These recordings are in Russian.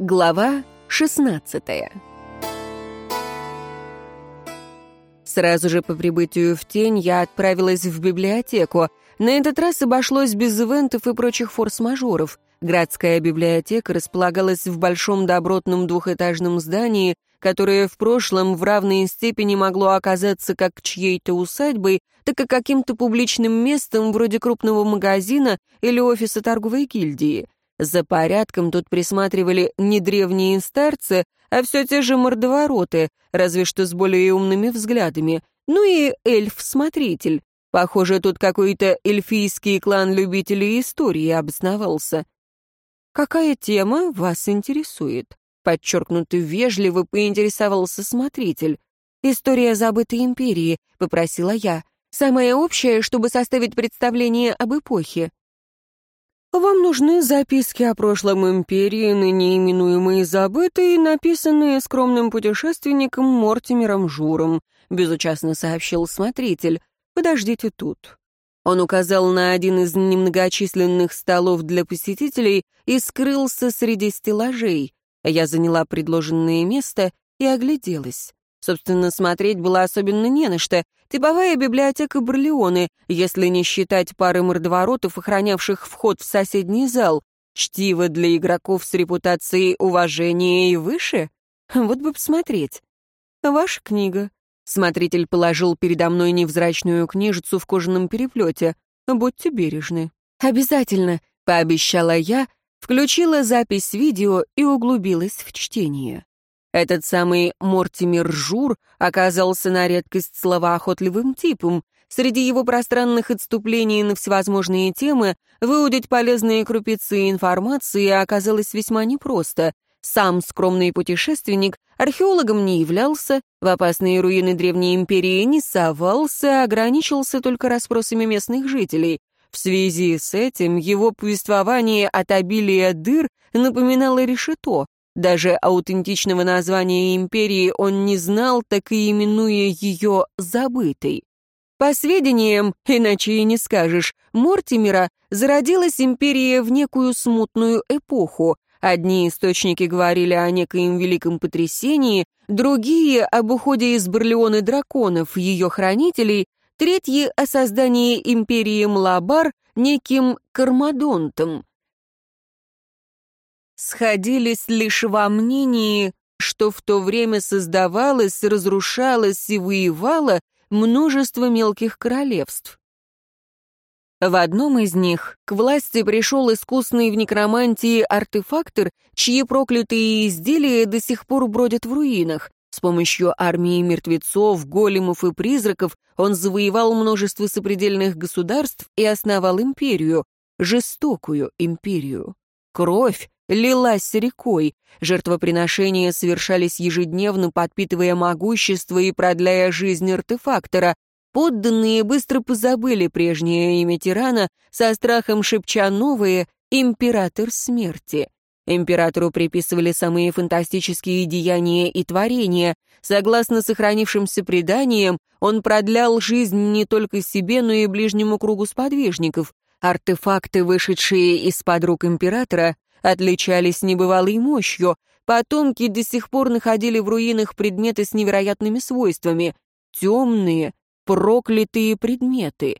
Глава 16 Сразу же по прибытию в тень я отправилась в библиотеку. На этот раз обошлось без ивентов и прочих форс-мажоров. Городская библиотека располагалась в большом добротном двухэтажном здании, которое в прошлом в равной степени могло оказаться как чьей-то усадьбой, так и каким-то публичным местом вроде крупного магазина или офиса торговой гильдии. За порядком тут присматривали не древние старцы, а все те же мордовороты, разве что с более умными взглядами. Ну и эльф-смотритель. Похоже, тут какой-то эльфийский клан любителей истории обосновался. «Какая тема вас интересует?» Подчеркнуто вежливо поинтересовался смотритель. «История забытой империи», — попросила я. «Самое общее, чтобы составить представление об эпохе». «Вам нужны записки о прошлом империи, ныне именуемые забытой, написанные скромным путешественником Мортимером Журом», — безучастно сообщил смотритель. «Подождите тут». Он указал на один из немногочисленных столов для посетителей и скрылся среди стеллажей. Я заняла предложенное место и огляделась. Собственно, смотреть было особенно не на что. Типовая библиотека Барлеоны, если не считать пары мордоворотов, охранявших вход в соседний зал. Чтиво для игроков с репутацией уважения и выше? Вот бы посмотреть. Ваша книга. Смотритель положил передо мной невзрачную книжицу в кожаном переплете. Будьте бережны. «Обязательно», — пообещала я, включила запись видео и углубилась в чтение. Этот самый Мортимер Жур оказался на редкость словоохотливым типом. Среди его пространных отступлений на всевозможные темы выудить полезные крупицы информации оказалось весьма непросто. Сам скромный путешественник археологом не являлся, в опасные руины Древней Империи не совался, ограничился только расспросами местных жителей. В связи с этим его повествование от обилия дыр напоминало решето, даже аутентичного названия империи он не знал, так и именуя ее «забытой». По сведениям, иначе и не скажешь, Мортимера зародилась империя в некую смутную эпоху. Одни источники говорили о некоем великом потрясении, другие — об уходе из Барлеоны драконов, ее хранителей, третьи — о создании империи Млабар неким Кармадонтом сходились лишь во мнении, что в то время создавалось, разрушалось и воевало множество мелких королевств. В одном из них к власти пришел искусный в некромантии артефактор, чьи проклятые изделия до сих пор бродят в руинах. С помощью армии мертвецов, големов и призраков он завоевал множество сопредельных государств и основал империю, жестокую империю. Кровь, лилась рекой. Жертвоприношения совершались ежедневно, подпитывая могущество и продляя жизнь артефактора. Подданные быстро позабыли прежнее имя тирана, со страхом шепча новые «Император смерти». Императору приписывали самые фантастические деяния и творения. Согласно сохранившимся преданиям, он продлял жизнь не только себе, но и ближнему кругу сподвижников. Артефакты, вышедшие из-под рук императора, отличались небывалой мощью. Потомки до сих пор находили в руинах предметы с невероятными свойствами. Темные, проклятые предметы.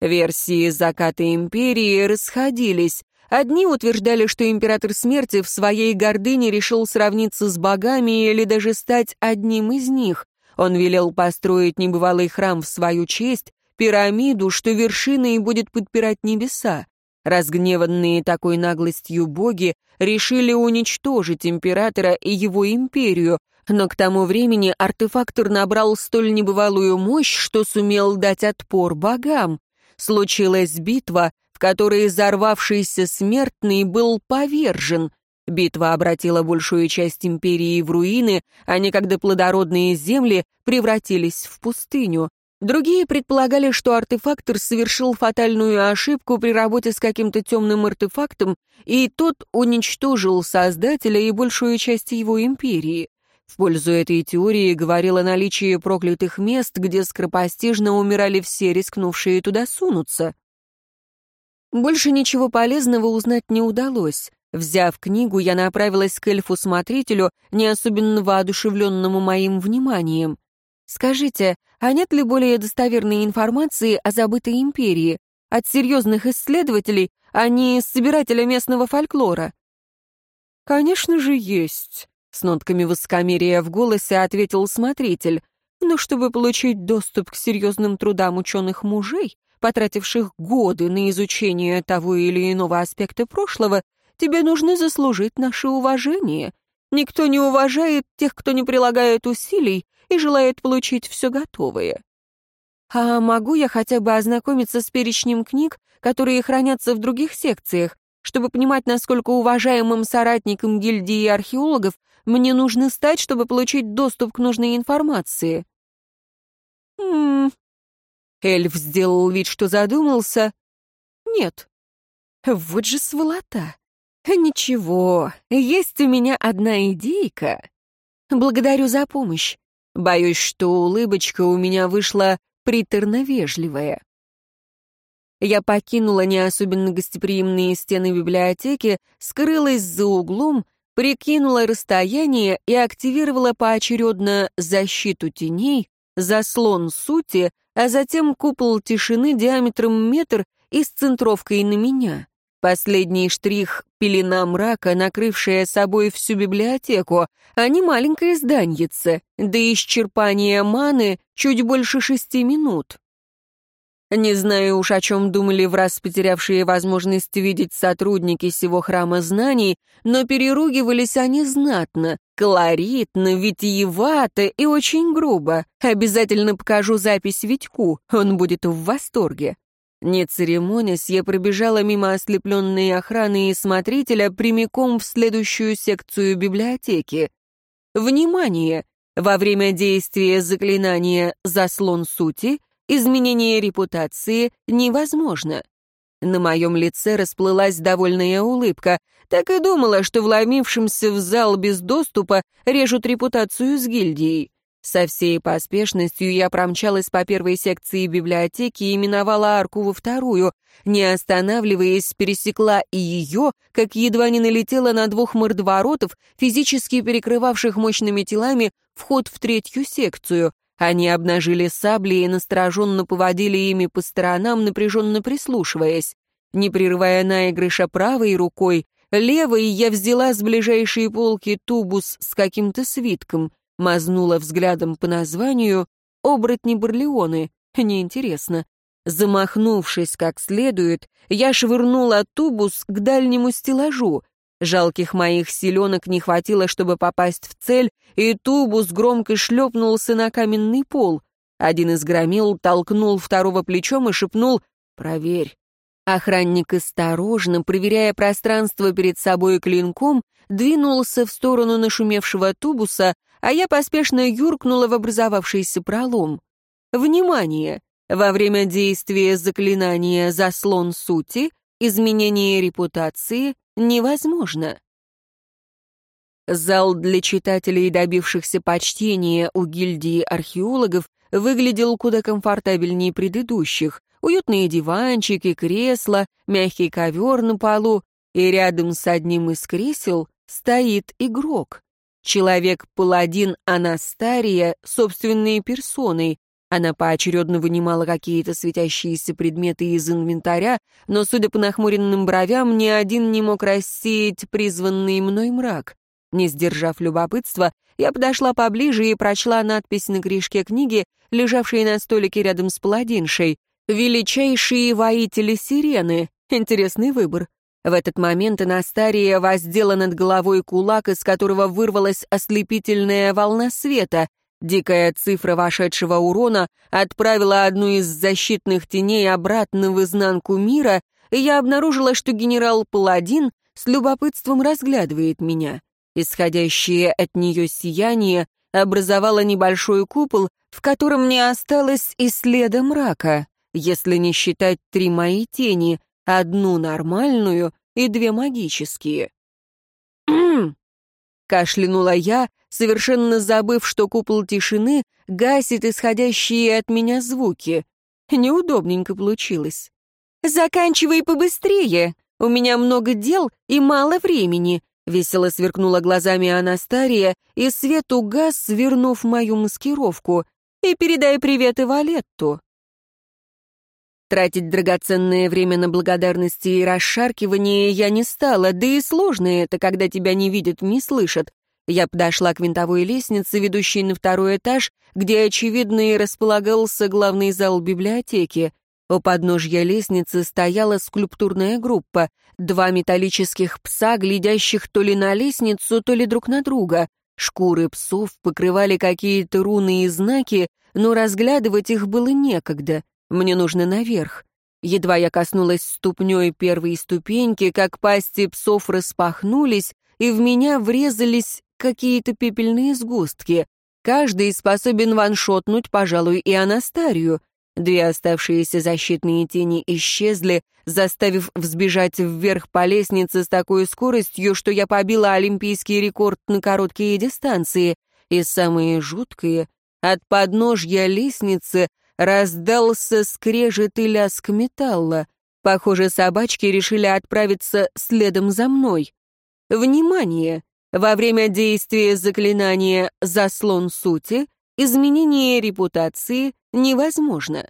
Версии заката империи расходились. Одни утверждали, что император смерти в своей гордыне решил сравниться с богами или даже стать одним из них. Он велел построить небывалый храм в свою честь, пирамиду, что вершиной будет подпирать небеса. Разгневанные такой наглостью боги решили уничтожить императора и его империю, но к тому времени артефактор набрал столь небывалую мощь, что сумел дать отпор богам. Случилась битва, в которой взорвавшийся смертный был повержен. Битва обратила большую часть империи в руины, а некогда плодородные земли превратились в пустыню. Другие предполагали, что артефактор совершил фатальную ошибку при работе с каким-то темным артефактом, и тот уничтожил Создателя и большую часть его империи. В пользу этой теории говорило наличие проклятых мест, где скоропостижно умирали все, рискнувшие туда сунуться. Больше ничего полезного узнать не удалось. Взяв книгу, я направилась к эльфу-смотрителю, не особенно воодушевленному моим вниманием. «Скажите, а нет ли более достоверной информации о забытой империи? От серьезных исследователей, а не собирателя местного фольклора?» «Конечно же есть», — с нотками высокомерия в голосе ответил смотритель. «Но чтобы получить доступ к серьезным трудам ученых мужей, потративших годы на изучение того или иного аспекта прошлого, тебе нужно заслужить наше уважение. Никто не уважает тех, кто не прилагает усилий и желает получить все готовое. А могу я хотя бы ознакомиться с перечнем книг, которые хранятся в других секциях, чтобы понимать, насколько уважаемым соратником гильдии археологов мне нужно стать, чтобы получить доступ к нужной информации? Хм. Эльф сделал вид, что задумался. Нет. Вот же сволота. «Ничего, есть у меня одна идейка. Благодарю за помощь. Боюсь, что улыбочка у меня вышла приторно-вежливая». Я покинула не особенно гостеприимные стены библиотеки, скрылась за углом, прикинула расстояние и активировала поочередно защиту теней, заслон сути, а затем купол тишины диаметром метр и с центровкой на меня. Последний штрих — пелена мрака, накрывшая собой всю библиотеку, а не маленькое зданьице, до исчерпания маны чуть больше шести минут. Не знаю уж, о чем думали в раз потерявшие возможность видеть сотрудники сего храма знаний, но переругивались они знатно, колоритно, витиевато и очень грубо. Обязательно покажу запись Витьку, он будет в восторге. Не церемонясь, я пробежала мимо ослепленной охраны и смотрителя прямиком в следующую секцию библиотеки. Внимание! Во время действия заклинания «Заслон сути» изменение репутации невозможно. На моем лице расплылась довольная улыбка. Так и думала, что вломившимся в зал без доступа режут репутацию с гильдией. Со всей поспешностью я промчалась по первой секции библиотеки и миновала арку во вторую. Не останавливаясь, пересекла и ее, как едва не налетела на двух мордоворотов, физически перекрывавших мощными телами вход в третью секцию. Они обнажили сабли и настороженно поводили ими по сторонам, напряженно прислушиваясь. Не прерывая наигрыша правой рукой, левой я взяла с ближайшей полки тубус с каким-то свитком — Мазнула взглядом по названию «Оборотни Барлеоны». Неинтересно. Замахнувшись как следует, я швырнула тубус к дальнему стеллажу. Жалких моих силенок не хватило, чтобы попасть в цель, и тубус громко шлепнулся на каменный пол. Один из громил толкнул второго плечом и шепнул «Проверь». Охранник осторожно, проверяя пространство перед собой клинком, двинулся в сторону нашумевшего тубуса, а я поспешно юркнула в образовавшийся пролом. Внимание! Во время действия заклинания «Заслон сути» изменение репутации невозможно. Зал для читателей, добившихся почтения у гильдии археологов, выглядел куда комфортабельнее предыдущих. Уютные диванчики, кресла, мягкий ковер на полу, и рядом с одним из кресел стоит игрок. Человек-паладин Анастария собственной персоной. Она поочередно вынимала какие-то светящиеся предметы из инвентаря, но, судя по нахмуренным бровям, ни один не мог рассеять призванный мной мрак. Не сдержав любопытства, я подошла поближе и прочла надпись на крышке книги, лежавшей на столике рядом с паладиншей. «Величайшие воители сирены». Интересный выбор. В этот момент Анастария воздела над головой кулак, из которого вырвалась ослепительная волна света. Дикая цифра вошедшего урона отправила одну из защитных теней обратно в изнанку мира, и я обнаружила, что генерал Паладин с любопытством разглядывает меня. Исходящее от нее сияние образовало небольшой купол, в котором не осталось и следа мрака, если не считать три мои тени, Одну нормальную и две магические. «М-м-м!» кашлянула я, совершенно забыв, что купол тишины гасит исходящие от меня звуки. Неудобненько получилось. «Заканчивай побыстрее!» У меня много дел и мало времени», — весело сверкнула глазами Анастария, и свет угас, свернув мою маскировку. «И передай привет и Валетту». Тратить драгоценное время на благодарности и расшаркивание я не стала, да и сложно это, когда тебя не видят, не слышат. Я подошла к винтовой лестнице, ведущей на второй этаж, где, очевидно, и располагался главный зал библиотеки. У подножья лестницы стояла скульптурная группа, два металлических пса, глядящих то ли на лестницу, то ли друг на друга. Шкуры псов покрывали какие-то руны и знаки, но разглядывать их было некогда. Мне нужно наверх. Едва я коснулась ступней первой ступеньки, как пасти псов распахнулись, и в меня врезались какие-то пепельные сгустки. Каждый способен ваншотнуть, пожалуй, и Анастарию. Две оставшиеся защитные тени исчезли, заставив взбежать вверх по лестнице с такой скоростью, что я побила олимпийский рекорд на короткие дистанции. И самые жуткие — от подножья лестницы раздался скрежет и лязг металла. Похоже, собачки решили отправиться следом за мной. Внимание! Во время действия заклинания «Заслон сути» изменение репутации невозможно.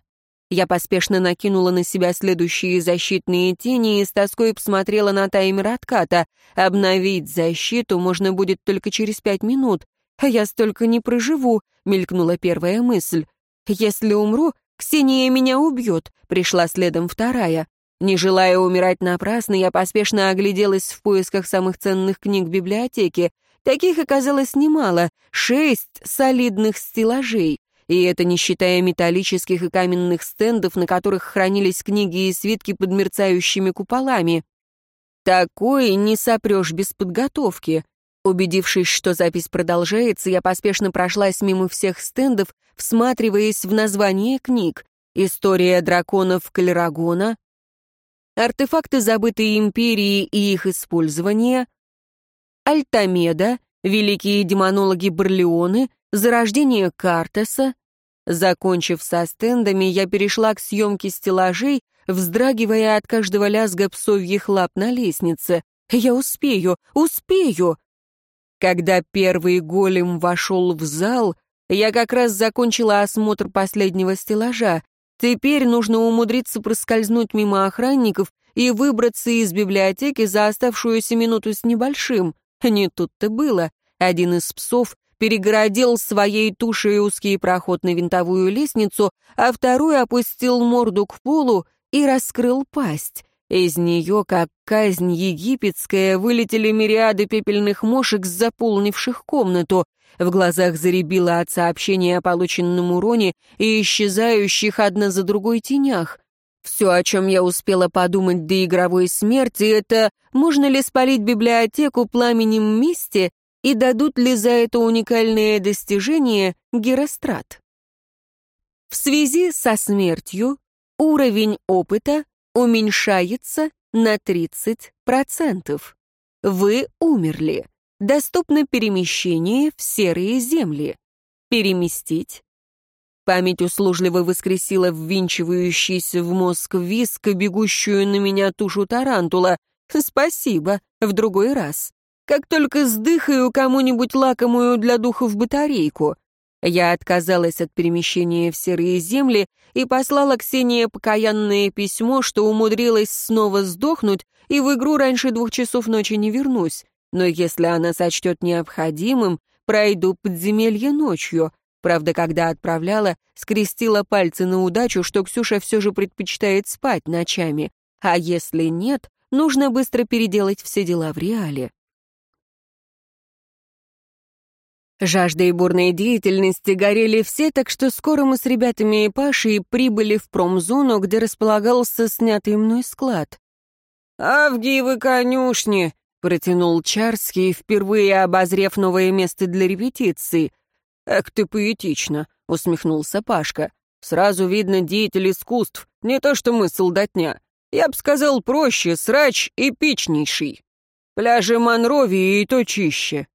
Я поспешно накинула на себя следующие защитные тени и с тоской посмотрела на таймер отката. Обновить защиту можно будет только через пять минут. А я столько не проживу, мелькнула первая мысль. «Если умру, Ксения меня убьет», — пришла следом вторая. Не желая умирать напрасно, я поспешно огляделась в поисках самых ценных книг в библиотеке. Таких оказалось немало, шесть солидных стеллажей. И это не считая металлических и каменных стендов, на которых хранились книги и свитки под мерцающими куполами. Такое не сопрешь без подготовки. Убедившись, что запись продолжается, я поспешно прошлась мимо всех стендов, всматриваясь в название книг. «История драконов Калерагона», «Артефакты забытой империи и их использование», «Альтамеда», «Великие демонологи Барлеоны», «Зарождение Картеса». Закончив со стендами, я перешла к съемке стеллажей, вздрагивая от каждого лязга псовьих лап на лестнице. «Я успею, успею!» Когда первый голем вошел в зал, я как раз закончила осмотр последнего стеллажа. Теперь нужно умудриться проскользнуть мимо охранников и выбраться из библиотеки за оставшуюся минуту с небольшим. Не тут-то было. Один из псов перегородил своей тушей узкий проход на винтовую лестницу, а второй опустил морду к полу и раскрыл пасть. Из нее, как казнь египетская, вылетели мириады пепельных мошек, заполнивших комнату. В глазах заребило от сообщения о полученном уроне и исчезающих одна за другой тенях. Все, о чем я успела подумать до игровой смерти, это можно ли спалить библиотеку пламенем мести и дадут ли за это уникальное достижение Герострат. В связи со смертью уровень опыта уменьшается на 30%. Вы умерли. Доступно перемещение в серые земли. Переместить. Память услужливо воскресила ввинчивающийся в мозг виск, бегущую на меня тушу тарантула. Спасибо, в другой раз. Как только сдыхаю кому-нибудь лакомую для духов батарейку. Я отказалась от перемещения в серые земли и послала Ксении покаянное письмо, что умудрилась снова сдохнуть и в игру раньше двух часов ночи не вернусь. Но если она сочтет необходимым, пройду подземелье ночью. Правда, когда отправляла, скрестила пальцы на удачу, что Ксюша все же предпочитает спать ночами. А если нет, нужно быстро переделать все дела в реале. Жаждой бурной деятельности горели все, так что скоро мы с ребятами и Пашей прибыли в промзону, где располагался снятый мной склад. «Авгиевы конюшни!» Протянул Чарский, впервые обозрев новое место для репетиции. «Эх ты поэтично», — усмехнулся Пашка. «Сразу видно деятель искусств, не то что мы, солдатня. Я бы сказал проще, срач эпичнейший. Пляжи Монровии и то чище».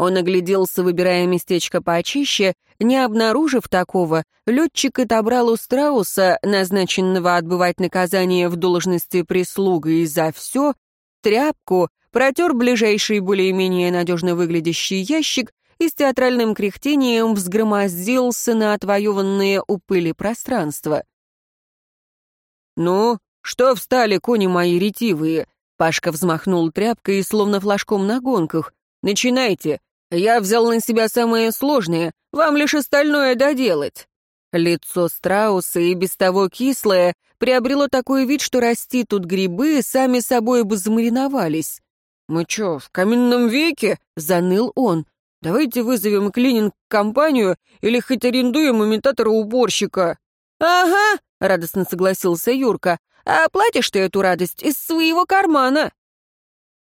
Он огляделся, выбирая местечко почище. Не обнаружив такого, летчик отобрал у страуса, назначенного отбывать наказание в должности прислуги и за все, тряпку, протер ближайший более-менее надежно выглядящий ящик и с театральным кряхтением взгромоздился на отвоеванные у пыли пространство. «Ну, что встали, кони мои ретивые?» Пашка взмахнул тряпкой, словно флажком на гонках. «Начинайте. Я взял на себя самое сложное, вам лишь остальное доделать». Лицо страуса, и без того кислое, приобрело такой вид, что расти тут грибы сами собой бы замариновались. «Мы чё, в каменном веке?» — заныл он. «Давайте вызовем клининг-компанию или хоть арендуем имитатора-уборщика». «Ага», — радостно согласился Юрка. «А оплатишь ты эту радость из своего кармана?»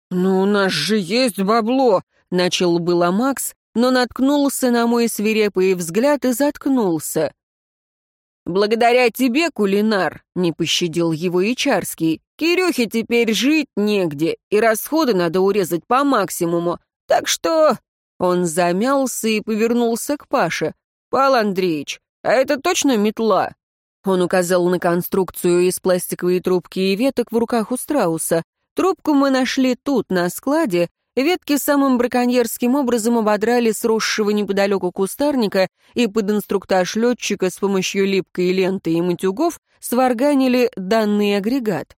«Ну, у нас же есть бабло», — начал было Макс, но наткнулся на мой свирепый взгляд и заткнулся. «Благодаря тебе, кулинар», — не пощадил его Ичарский, «Кирюхе теперь жить негде, и расходы надо урезать по максимуму. Так что...» Он замялся и повернулся к Паше. «Пал Андреевич, а это точно метла?» Он указал на конструкцию из пластиковой трубки и веток в руках у страуса. Трубку мы нашли тут, на складе. Ветки самым браконьерским образом ободрали сросшего неподалеку кустарника и под инструктаж летчика с помощью липкой ленты и матюгов сварганили данный агрегат.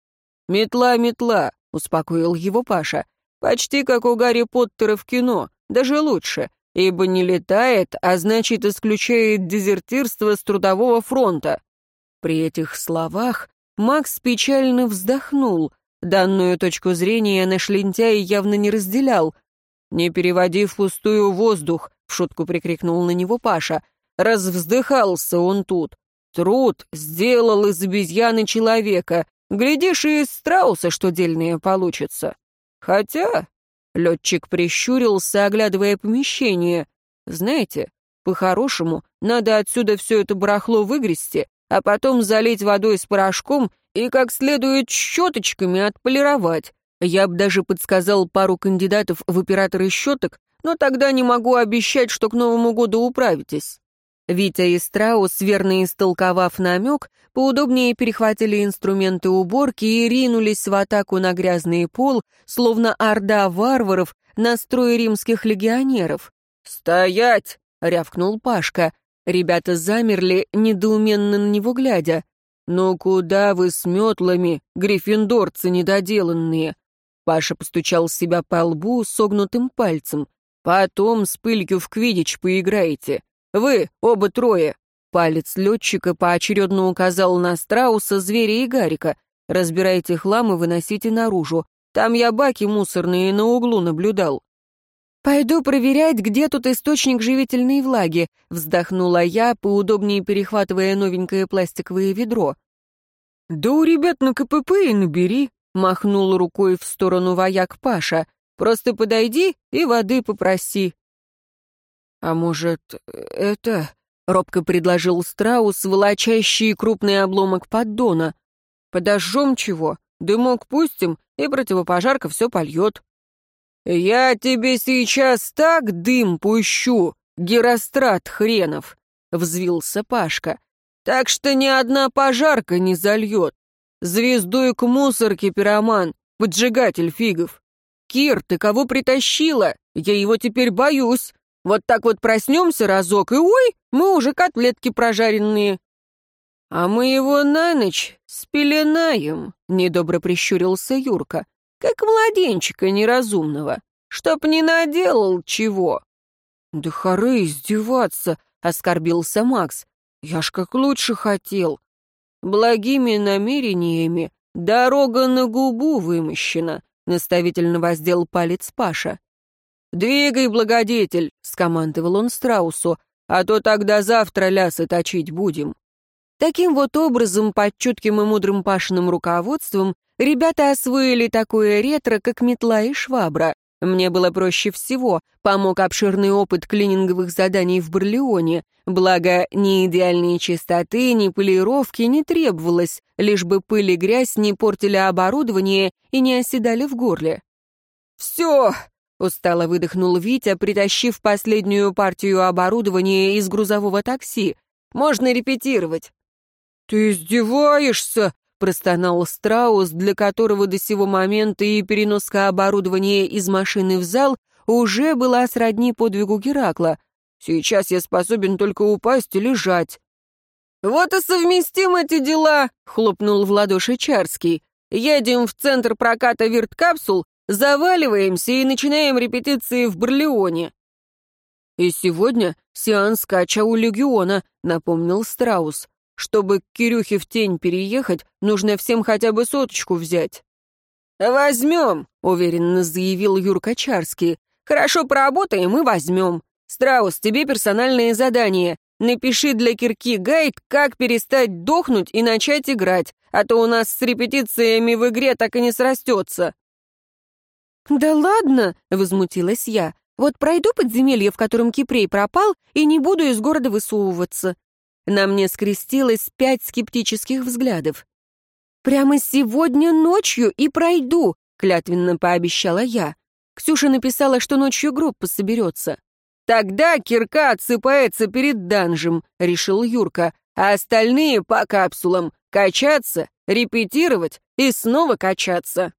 «Метла, метла», — успокоил его Паша. «Почти как у Гарри Поттера в кино, даже лучше ибо не летает, а значит исключает дезертирство с трудового фронта. При этих словах Макс печально вздохнул. Данную точку зрения наш лентяй явно не разделял. «Не переводи в пустую воздух», — в шутку прикрикнул на него Паша. «Развздыхался он тут. Труд сделал из обезьяны человека. Глядишь, и из страуса что дельное получится. Хотя Летчик прищурился, оглядывая помещение. «Знаете, по-хорошему, надо отсюда все это барахло выгрести, а потом залить водой с порошком и как следует щеточками отполировать. Я бы даже подсказал пару кандидатов в операторы щеток, но тогда не могу обещать, что к Новому году управитесь». Витя и Страус, верно истолковав намек, поудобнее перехватили инструменты уборки и ринулись в атаку на грязный пол, словно орда варваров на строй римских легионеров. «Стоять!» — рявкнул Пашка. Ребята замерли, недоуменно на него глядя. «Ну куда вы с метлами, гриффиндорцы недоделанные?» Паша постучал себя по лбу согнутым пальцем. «Потом с пылью в квидич поиграете. Вы, оба трое!» Палец летчика поочередно указал на страуса, зверя и гарика. «Разбирайте хлам и выносите наружу. Там я баки мусорные на углу наблюдал». «Пойду проверять, где тут источник живительной влаги», — вздохнула я, поудобнее перехватывая новенькое пластиковое ведро. «Да у ребят на КПП и набери», — махнул рукой в сторону вояк Паша. «Просто подойди и воды попроси. «А может, это...» — робко предложил Страус, волочащий крупный обломок поддона. «Подожжем чего? Дымок пустим, и противопожарка все польет». «Я тебе сейчас так дым пущу, герострат хренов!» — взвился Пашка. «Так что ни одна пожарка не зальет. Звездуй к мусорке, пироман, поджигатель фигов. Кир, ты кого притащила? Я его теперь боюсь. Вот так вот проснемся разок, и ой, мы уже котлетки прожаренные. А мы его на ночь спеленаем, недобро прищурился Юрка, как младенчика неразумного, чтоб не наделал чего. Да хоры издеваться, оскорбился Макс. Я ж как лучше хотел. Благими намерениями дорога на губу вымощена, наставительно воздел палец Паша. «Двигай, благодетель!» — скомандовал он страусу, «а то тогда завтра лясы точить будем». Таким вот образом, под чутким и мудрым Пашиным руководством, ребята освоили такое ретро, как метла и швабра. Мне было проще всего, помог обширный опыт клининговых заданий в Барлеоне, благо ни идеальной чистоты, ни полировки не требовалось, лишь бы пыль и грязь не портили оборудование и не оседали в горле. «Все, — устало выдохнул Витя, притащив последнюю партию оборудования из грузового такси. «Можно репетировать». «Ты издеваешься?» — простонал Страус, для которого до сего момента и переноска оборудования из машины в зал уже была сродни подвигу Геракла. «Сейчас я способен только упасть и лежать». «Вот и совместим эти дела!» — хлопнул в ладоши Чарский. «Едем в центр проката вирт-капсул, заваливаемся и начинаем репетиции в Барлеоне». «И сегодня сеанс кача у Легиона», — напомнил Страус. Чтобы к Кирюхе в тень переехать, нужно всем хотя бы соточку взять». «Возьмем», — уверенно заявил Юрка Чарский. «Хорошо поработаем и возьмем. Страус, тебе персональное задание. Напиши для кирки гайд, как перестать дохнуть и начать играть, а то у нас с репетициями в игре так и не срастется». «Да ладно!» — возмутилась я. «Вот пройду подземелье, в котором Кипрей пропал, и не буду из города высовываться. На мне скрестилось пять скептических взглядов. «Прямо сегодня ночью и пройду», — клятвенно пообещала я. Ксюша написала, что ночью группа соберется. «Тогда кирка отсыпается перед данжем», — решил Юрка, «а остальные по капсулам. Качаться, репетировать и снова качаться».